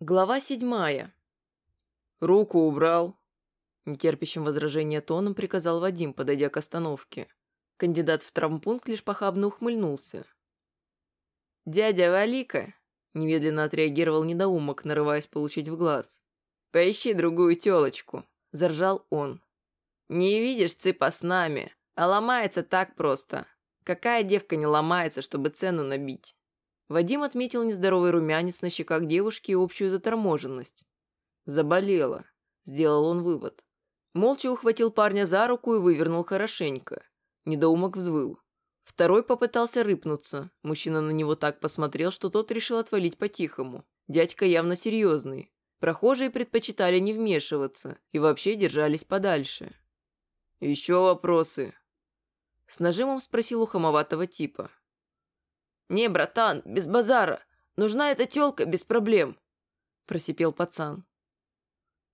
Глава седьмая. «Руку убрал», – нетерпящим возражения тоном приказал Вадим, подойдя к остановке. Кандидат в травмпункт лишь похабно ухмыльнулся. «Дядя Валика», – немедленно отреагировал недоумок, нарываясь получить в глаз. «Поищи другую телочку», – заржал он. «Не видишь, цыпа с нами, а ломается так просто. Какая девка не ломается, чтобы цену набить?» Вадим отметил нездоровый румянец на щеках девушки и общую заторможенность. «Заболела», – сделал он вывод. Молча ухватил парня за руку и вывернул хорошенько. Недоумок взвыл. Второй попытался рыпнуться. Мужчина на него так посмотрел, что тот решил отвалить по-тихому. Дядька явно серьезный. Прохожие предпочитали не вмешиваться и вообще держались подальше. «Еще вопросы?» С нажимом спросил у хамоватого типа. «Не, братан, без базара. Нужна эта тёлка без проблем», – просипел пацан.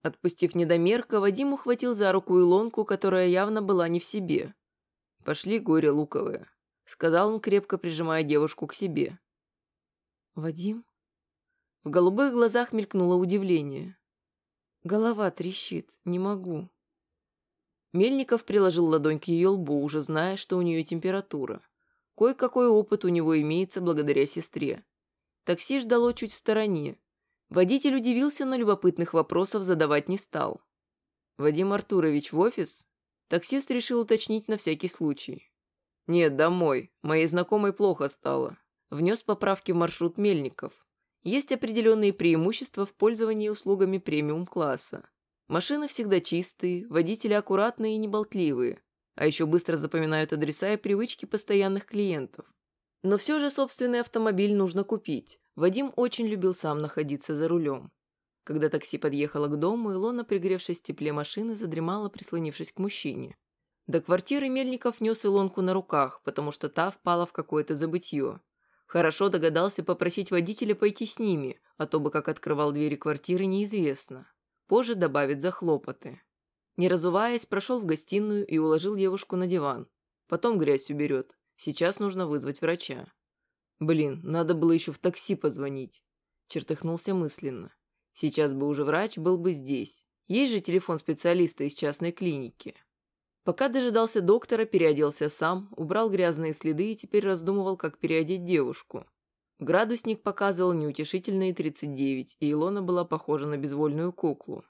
Отпустив недомерка, Вадим ухватил за руку Илонку, которая явно была не в себе. «Пошли, горе луковое», – сказал он, крепко прижимая девушку к себе. «Вадим?» В голубых глазах мелькнуло удивление. «Голова трещит, не могу». Мельников приложил ладонь к ее лбу, уже зная, что у нее температура. Кое-какой опыт у него имеется благодаря сестре. Такси ждало чуть в стороне. Водитель удивился, но любопытных вопросов задавать не стал. «Вадим Артурович в офис?» Таксист решил уточнить на всякий случай. «Нет, домой. Моей знакомой плохо стало». Внес поправки в маршрут Мельников. Есть определенные преимущества в пользовании услугами премиум-класса. Машины всегда чистые, водители аккуратные и неболтливые а еще быстро запоминают адреса и привычки постоянных клиентов. Но все же собственный автомобиль нужно купить. Вадим очень любил сам находиться за рулем. Когда такси подъехало к дому, Илона, пригревшись в тепле машины, задремала, прислонившись к мужчине. До квартиры Мельников нес Илонку на руках, потому что та впала в какое-то забытье. Хорошо догадался попросить водителя пойти с ними, а то бы как открывал двери квартиры, неизвестно. Позже добавит за хлопоты. Не разуваясь, прошел в гостиную и уложил девушку на диван. Потом грязь уберет. Сейчас нужно вызвать врача. Блин, надо было еще в такси позвонить. Чертыхнулся мысленно. Сейчас бы уже врач был бы здесь. Есть же телефон специалиста из частной клиники. Пока дожидался доктора, переоделся сам, убрал грязные следы и теперь раздумывал, как переодеть девушку. Градусник показывал неутешительные 39, и Илона была похожа на безвольную куклу.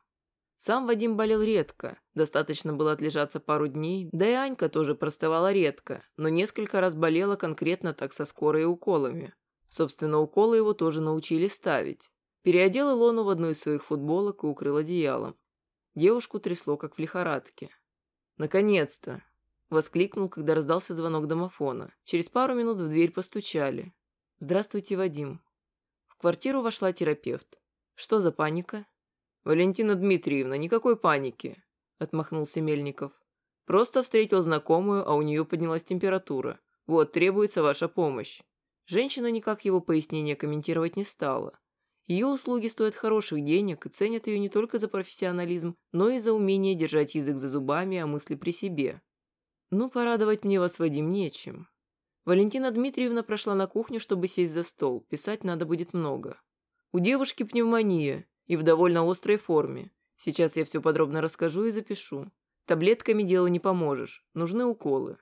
Сам Вадим болел редко, достаточно было отлежаться пару дней, да и Анька тоже простывала редко, но несколько раз болела конкретно так со скорой уколами. Собственно, уколы его тоже научили ставить. Переодел Илону в одну из своих футболок и укрыл одеялом. Девушку трясло, как в лихорадке. «Наконец-то!» – воскликнул, когда раздался звонок домофона. Через пару минут в дверь постучали. «Здравствуйте, Вадим». В квартиру вошла терапевт. «Что за паника?» «Валентина Дмитриевна, никакой паники», – отмахнулся Мельников. «Просто встретил знакомую, а у нее поднялась температура. Вот, требуется ваша помощь». Женщина никак его пояснения комментировать не стала. Ее услуги стоят хороших денег и ценят ее не только за профессионализм, но и за умение держать язык за зубами, а мысли при себе. Ну, порадовать мне вас, Вадим, нечем. Валентина Дмитриевна прошла на кухню, чтобы сесть за стол. Писать надо будет много. У девушки пневмония, и в довольно острой форме. Сейчас я все подробно расскажу и запишу. Таблетками делу не поможешь. Нужны уколы.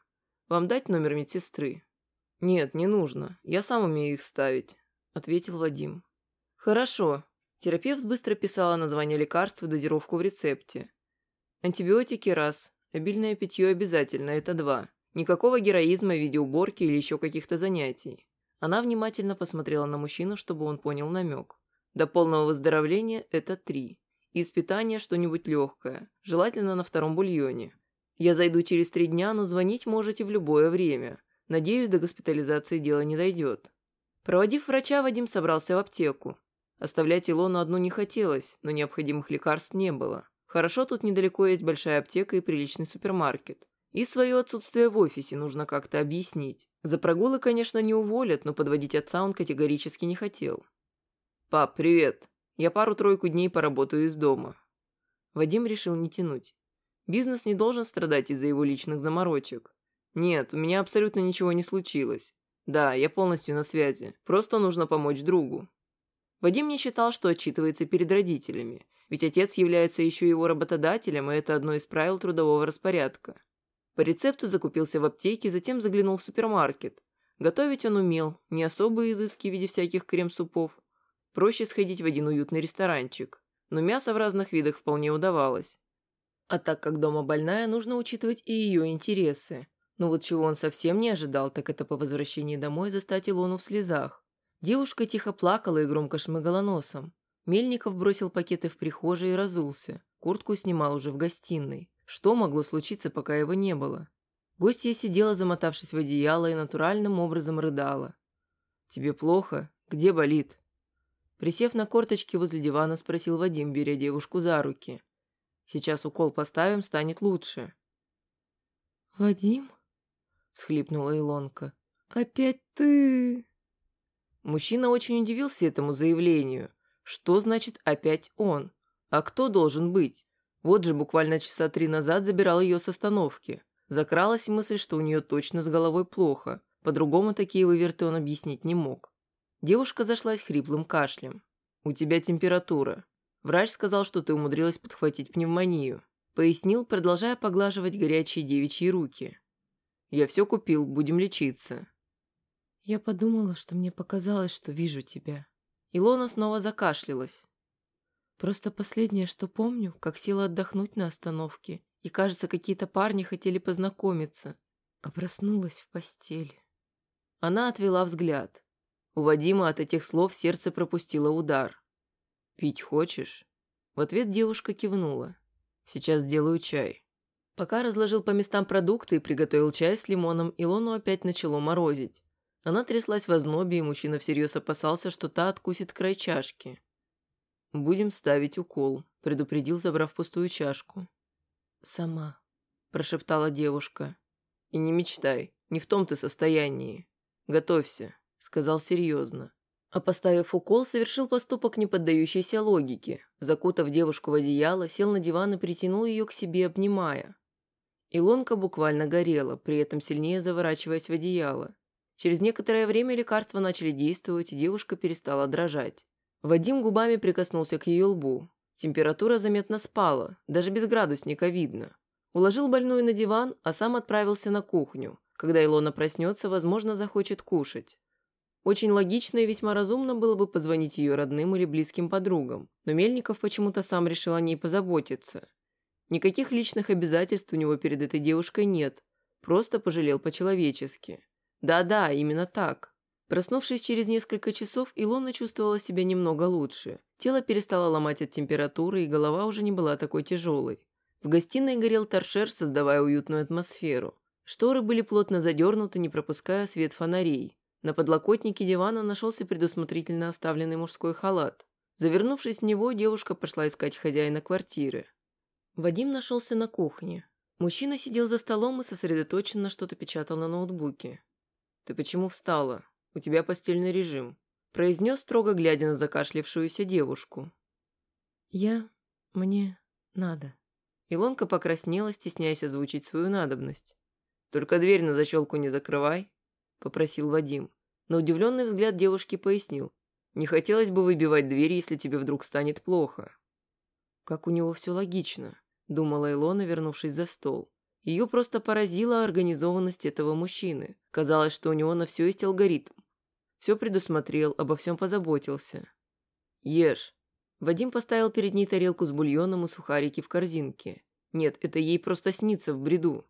Вам дать номер медсестры? Нет, не нужно. Я сам умею их ставить, ответил Вадим. Хорошо. Терапевт быстро писала название лекарства и дозировку в рецепте. Антибиотики – раз. Обильное питье обязательно – это два. Никакого героизма в виде уборки или еще каких-то занятий. Она внимательно посмотрела на мужчину, чтобы он понял намек. До полного выздоровления это три. Из питания что-нибудь легкое, желательно на втором бульоне. Я зайду через три дня, но звонить можете в любое время. Надеюсь, до госпитализации дело не дойдет. Проводив врача, Вадим собрался в аптеку. Оставлять Илону одну не хотелось, но необходимых лекарств не было. Хорошо, тут недалеко есть большая аптека и приличный супермаркет. И свое отсутствие в офисе нужно как-то объяснить. За прогулы, конечно, не уволят, но подводить отца он категорически не хотел. «Пап, привет. Я пару-тройку дней поработаю из дома». Вадим решил не тянуть. Бизнес не должен страдать из-за его личных заморочек. Нет, у меня абсолютно ничего не случилось. Да, я полностью на связи. Просто нужно помочь другу. Вадим не считал, что отчитывается перед родителями, ведь отец является еще его работодателем, и это одно из правил трудового распорядка. По рецепту закупился в аптеке, затем заглянул в супермаркет. Готовить он умел, не особые изыски в виде всяких крем-супов. Проще сходить в один уютный ресторанчик. Но мясо в разных видах вполне удавалось. А так как дома больная, нужно учитывать и ее интересы. Но вот чего он совсем не ожидал, так это по возвращении домой застать Илону в слезах. Девушка тихо плакала и громко шмыгала носом. Мельников бросил пакеты в прихожей и разулся. Куртку снимал уже в гостиной. Что могло случиться, пока его не было? Гостья сидела, замотавшись в одеяло, и натуральным образом рыдала. «Тебе плохо? Где болит?» Присев на корточки возле дивана, спросил Вадим, беря девушку за руки. Сейчас укол поставим, станет лучше». «Вадим?» – всхлипнула Илонка. «Опять ты?» Мужчина очень удивился этому заявлению. Что значит «опять он»? А кто должен быть? Вот же буквально часа три назад забирал ее с остановки. Закралась мысль, что у нее точно с головой плохо. По-другому такие выверты он объяснить не мог. Девушка зашлась хриплым кашлем. «У тебя температура. Врач сказал, что ты умудрилась подхватить пневмонию. Пояснил, продолжая поглаживать горячие девичьи руки. Я все купил, будем лечиться. Я подумала, что мне показалось, что вижу тебя. Илона снова закашлялась. Просто последнее, что помню, как села отдохнуть на остановке, и, кажется, какие-то парни хотели познакомиться, а проснулась в постели. Она отвела взгляд. У Вадима от этих слов сердце пропустило удар. «Пить хочешь?» В ответ девушка кивнула. «Сейчас сделаю чай». Пока разложил по местам продукты и приготовил чай с лимоном, Илону опять начало морозить. Она тряслась в ознобе, и мужчина всерьез опасался, что та откусит край чашки. «Будем ставить укол», – предупредил, забрав пустую чашку. «Сама», – прошептала девушка. «И не мечтай, не в том ты состоянии. Готовься», – сказал серьезно. А поставив укол, совершил поступок, не поддающийся логике. Закутав девушку в одеяло, сел на диван и притянул ее к себе, обнимая. Илонка буквально горела, при этом сильнее заворачиваясь в одеяло. Через некоторое время лекарства начали действовать, и девушка перестала дрожать. Вадим губами прикоснулся к ее лбу. Температура заметно спала, даже без градусника видно. Уложил больную на диван, а сам отправился на кухню. Когда Илона проснется, возможно, захочет кушать. Очень логично и весьма разумно было бы позвонить ее родным или близким подругам, но Мельников почему-то сам решил о ней позаботиться. Никаких личных обязательств у него перед этой девушкой нет, просто пожалел по-человечески. Да-да, именно так. Проснувшись через несколько часов, Илона чувствовала себя немного лучше. Тело перестало ломать от температуры, и голова уже не была такой тяжелой. В гостиной горел торшер, создавая уютную атмосферу. Шторы были плотно задернуты, не пропуская свет фонарей. На подлокотнике дивана нашелся предусмотрительно оставленный мужской халат. Завернувшись в него, девушка пошла искать хозяина квартиры. Вадим нашелся на кухне. Мужчина сидел за столом и сосредоточенно что-то печатал на ноутбуке. «Ты почему встала? У тебя постельный режим», – произнес, строго глядя на закашлившуюся девушку. «Я... мне... надо». Илонка покраснела, стесняясь озвучить свою надобность. «Только дверь на защелку не закрывай», – попросил Вадим. На удивленный взгляд девушки пояснил. «Не хотелось бы выбивать дверь, если тебе вдруг станет плохо». «Как у него все логично», – думала Илона, вернувшись за стол. Ее просто поразила организованность этого мужчины. Казалось, что у него на все есть алгоритм. Все предусмотрел, обо всем позаботился. «Ешь». Вадим поставил перед ней тарелку с бульоном и сухарики в корзинке. Нет, это ей просто снится в бреду.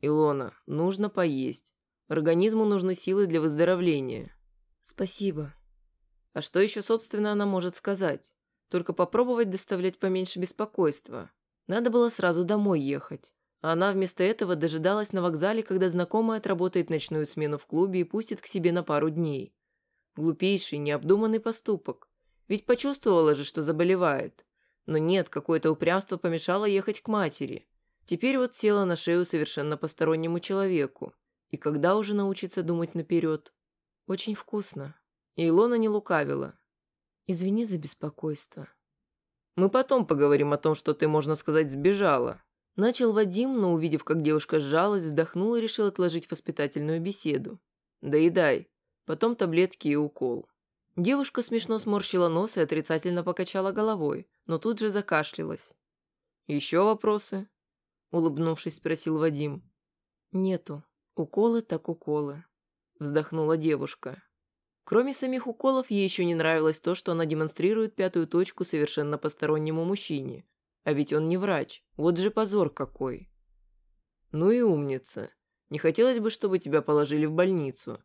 «Илона, нужно поесть. Организму нужны силы для выздоровления. Спасибо. А что еще, собственно, она может сказать? Только попробовать доставлять поменьше беспокойства. Надо было сразу домой ехать. А она вместо этого дожидалась на вокзале, когда знакомая отработает ночную смену в клубе и пустит к себе на пару дней. Глупейший, необдуманный поступок. Ведь почувствовала же, что заболевает. Но нет, какое-то упрямство помешало ехать к матери. Теперь вот села на шею совершенно постороннему человеку. И когда уже научиться думать наперед? Очень вкусно. И Илона не лукавила. Извини за беспокойство. Мы потом поговорим о том, что ты, можно сказать, сбежала. Начал Вадим, но увидев, как девушка сжалась, вздохнул и решил отложить воспитательную беседу. Доедай. Потом таблетки и укол. Девушка смешно сморщила нос и отрицательно покачала головой, но тут же закашлялась. «Еще вопросы?» – улыбнувшись, спросил Вадим. «Нету. Уколы так уколы», – вздохнула девушка. Кроме самих уколов, ей еще не нравилось то, что она демонстрирует пятую точку совершенно постороннему мужчине. А ведь он не врач. Вот же позор какой. Ну и умница. Не хотелось бы, чтобы тебя положили в больницу.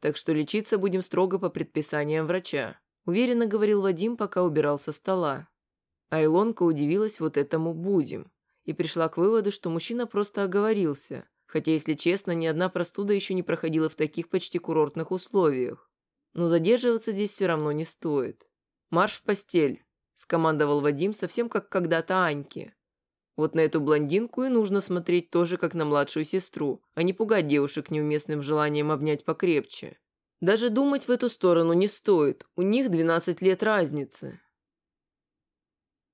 Так что лечиться будем строго по предписаниям врача», уверенно говорил Вадим, пока убирал со стола. А Илонка удивилась вот этому «будем» и пришла к выводу, что мужчина просто оговорился, хотя, если честно, ни одна простуда еще не проходила в таких почти курортных условиях. Но задерживаться здесь все равно не стоит. «Марш в постель», – скомандовал Вадим, совсем как когда-то Аньке. Вот на эту блондинку и нужно смотреть тоже как на младшую сестру, а не пугать девушек неуместным желанием обнять покрепче. Даже думать в эту сторону не стоит, у них 12 лет разницы.